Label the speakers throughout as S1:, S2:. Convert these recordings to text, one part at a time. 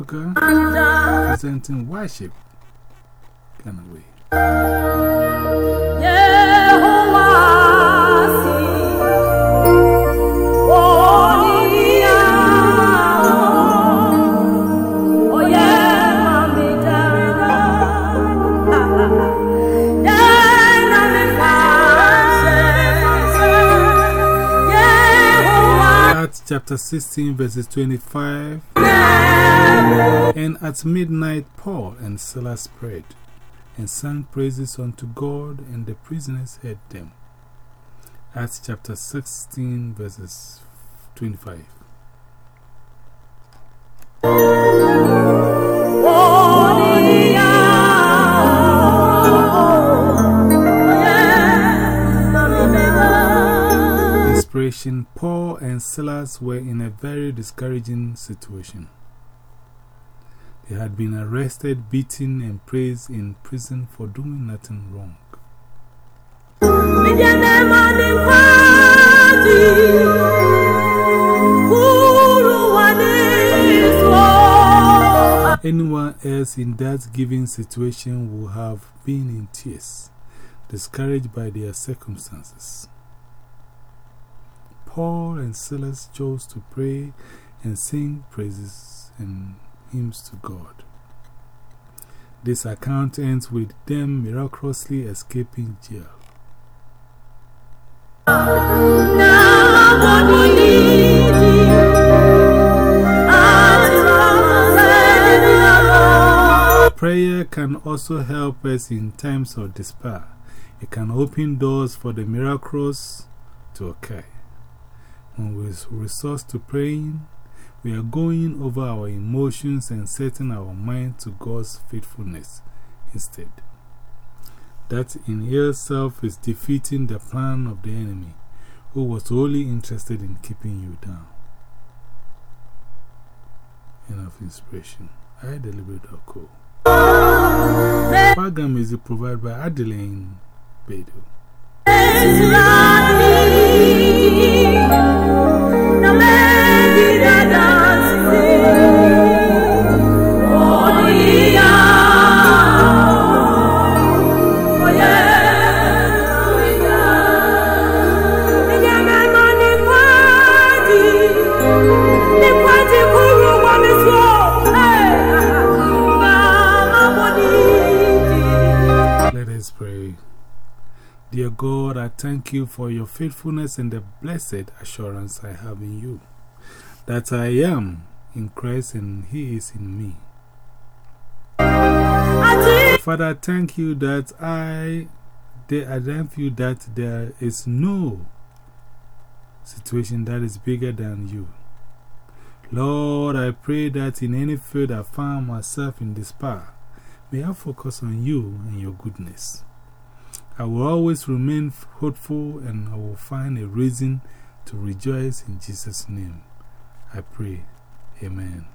S1: Africa, presenting worship. Ghana way. Acts chapter 16, verses 25. And at midnight, Paul and Silas prayed and sang praises unto God, and the prisoners heard them. Acts chapter 16, verses 25. Inspiration Paul and Silas were in a very discouraging situation. They had been arrested, beaten, and placed in prison for doing nothing wrong. Anyone else in that given situation would have been in tears, discouraged by their circumstances. Paul and Silas chose to pray and sing praises and hymns to God. This account ends with them miraculously escaping jail. Prayer can also help us in times of despair. It can open doors for the miracles to occur. When we resort to praying, we are going over our emotions and setting our mind to God's faithfulness instead. That in itself is defeating the plan of the enemy, who was only interested in keeping you down. Enough inspiration. I delivered co. Program is provided by Adeline Bedo. Dear God, I thank you for your faithfulness and the blessed assurance I have in you that I am in Christ and He is in me. Father, thank you that I, I thank you that there is no situation that is bigger than you. Lord, I pray that in any field I find myself in despair, may I focus on you and your goodness. I will always remain hopeful and I will find a reason to rejoice in Jesus' name. I pray. Amen.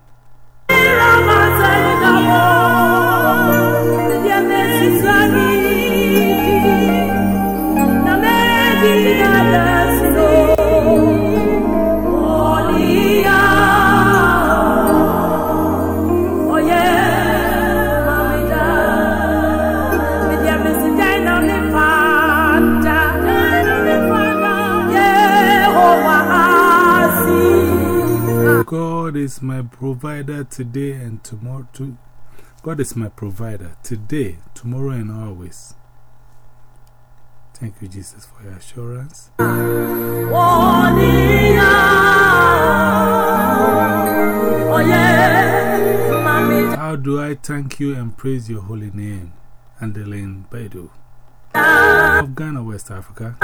S1: God is my provider today and tomorrow. Too. God is my provider today, tomorrow, and always. Thank you, Jesus, for your assurance. How do I thank you and praise your holy name? Adeline Baidu of Ghana, West Africa.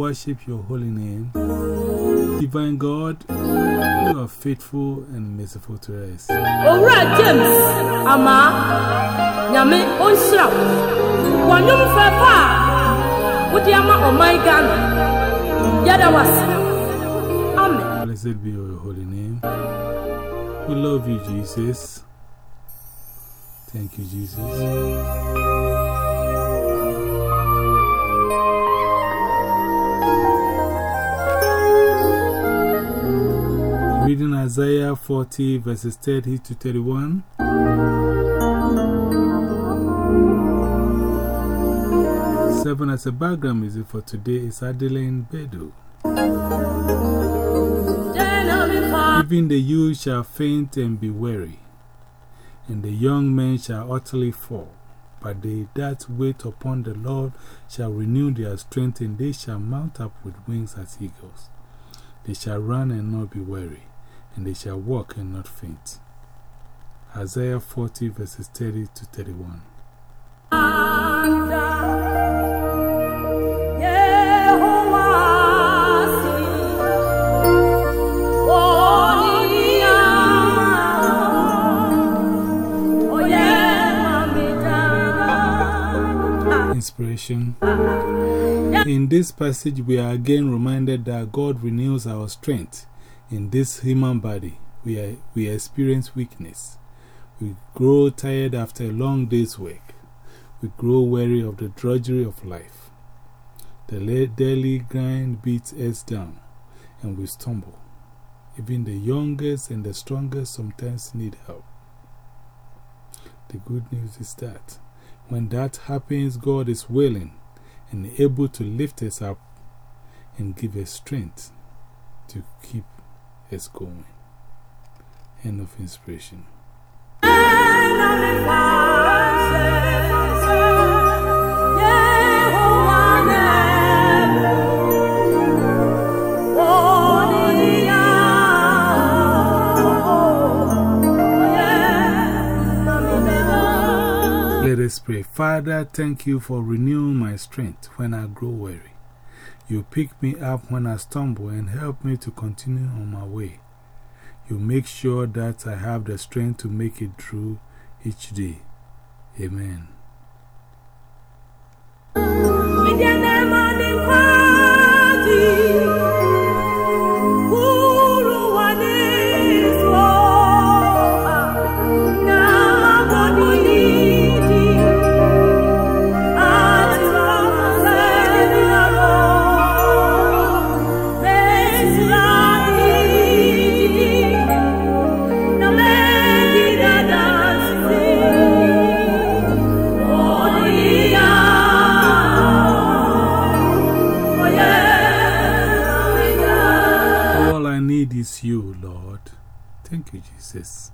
S2: Worship your holy name? Divine God, you are faithful and merciful to us.
S1: Alright, James, Ama, Yame, Onsra, Wanyum Fafa, Udiama, oh my God, Yada was. Amen.
S2: Blessed be your holy name. We love you, Jesus. Thank you, Jesus. Reading Isaiah 40, verses 30 to 31. Seven as a background music for today is Adeline Bedu. Even the youth shall faint and be weary, and the young men shall utterly fall. But they that wait upon the Lord shall renew their strength, and they shall mount up with wings as eagles. They shall run and not be weary, and they shall walk and not faint. Isaiah 40, verses 30 to 31. Inspiration. In this passage, we are again reminded that God renews our strength. In this human body, we, are, we experience weakness. We grow tired after a long day's work. We grow weary of the drudgery of life. The daily grind beats us down, and we stumble. Even the youngest and the strongest sometimes need help. The good news is that when that happens, God is willing and able to lift us up and give us strength to keep us going. End of inspiration. Let us pray. Father, thank you for renewing my strength when I grow weary. You pick me up when I stumble and help me to continue on my way. You make sure that I have the strength to make it through each day. Amen. You, Jesus.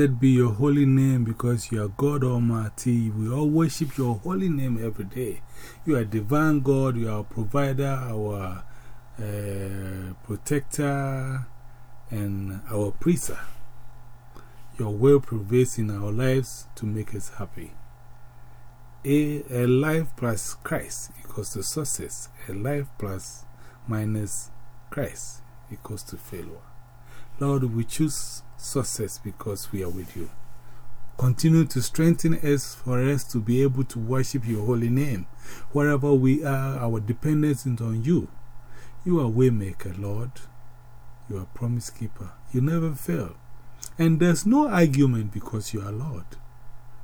S2: Blessed be your holy name because you are God Almighty. We all worship your holy name every day. You are divine God, you are our provider, our uh, protector, and our preacher. Your will prevails in our lives to make us happy. A, a life plus Christ equals to success. A life plus minus Christ equals to failure. Lord, we choose success because we are with you. Continue to strengthen us for us to be able to worship your holy name. Wherever we are, our dependence is on you. You are waymaker, Lord. You are promise keeper. You never fail. And there's no argument because you are Lord.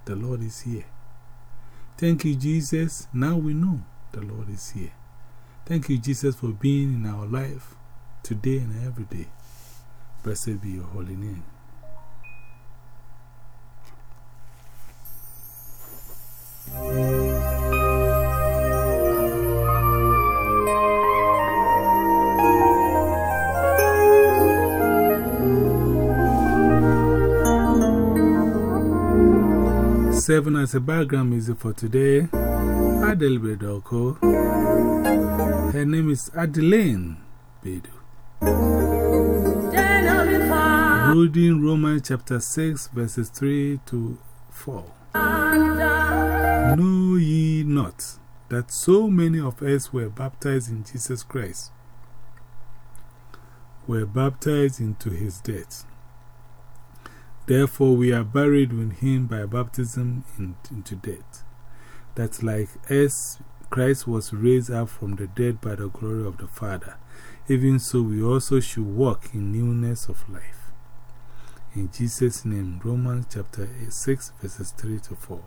S2: The Lord is here. Thank you, Jesus. Now we know the Lord is here. Thank you, Jesus, for being in our life today and every day. Blessed be your holy name.
S1: Serving as a background music for today, Adele Bedoko. Her name is Adeline Bedu. Reading Romans chapter 6, verses 3 to 4. Know ye not that so many of us were baptized in Jesus Christ, were baptized into his death? Therefore, we are buried with him by baptism into death. That like as Christ was raised up from the dead by the glory of the Father, even so we also should walk in newness of life. In Jesus' name, Romans chapter 6, verses 3 to 4.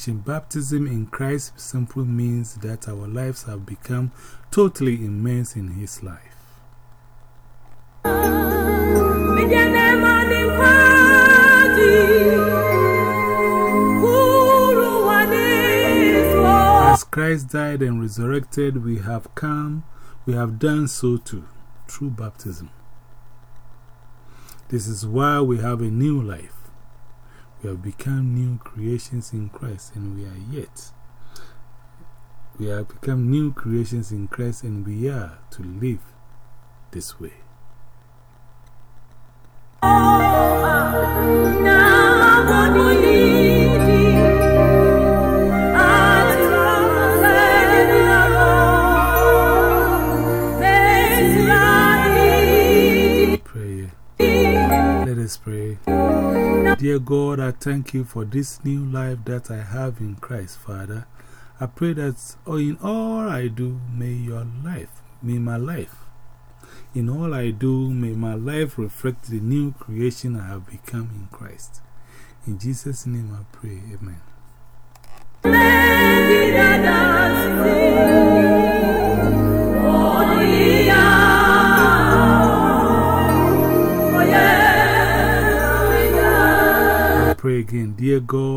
S1: Inspiration Baptism in Christ simply means that our lives have become totally immersed in His life. As Christ died and resurrected, we have come, we have done so too, through baptism. This is why we have a new life. We have become new creations in Christ, and we are yet. We have become new creations in Christ, and we are to live this way. Pray. Dear God, I thank you for this new life that I have in Christ, Father. I pray that in all I do, may your life, may my life, in all I do, may my life reflect the new creation I have become in Christ. In Jesus' name I pray, Amen.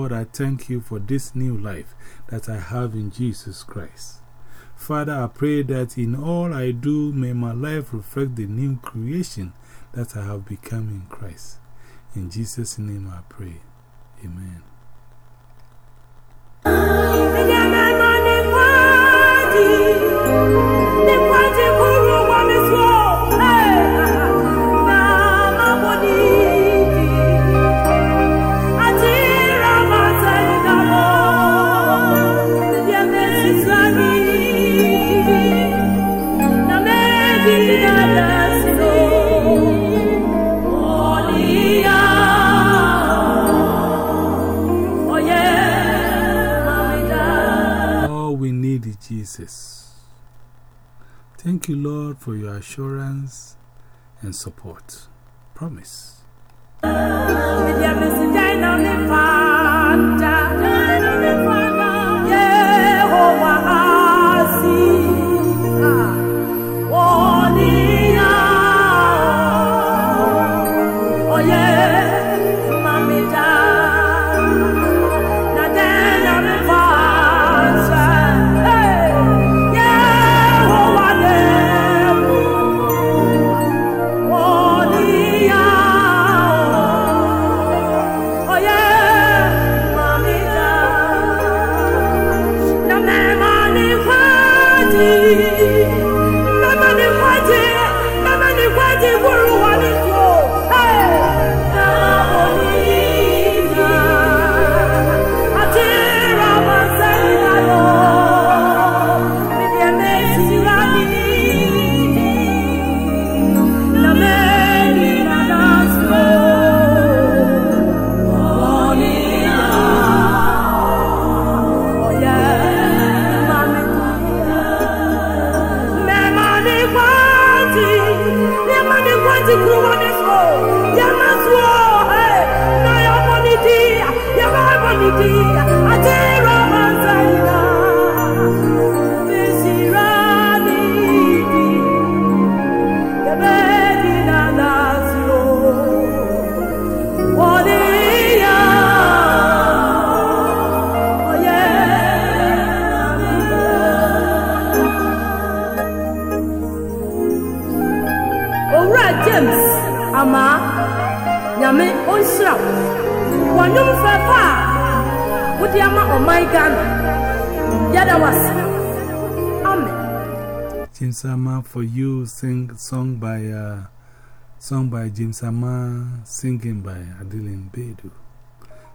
S1: God, I thank you for this new life that I have in Jesus Christ. Father, I pray that in all I do, may my life reflect the new creation that I have become in Christ. In Jesus' name I pray. Amen. Assurance and support. Promise.
S3: James
S2: for you, sing song by,、uh, song by James Sama, singing by Adeline Bedu.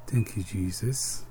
S2: Thank you, Jesus.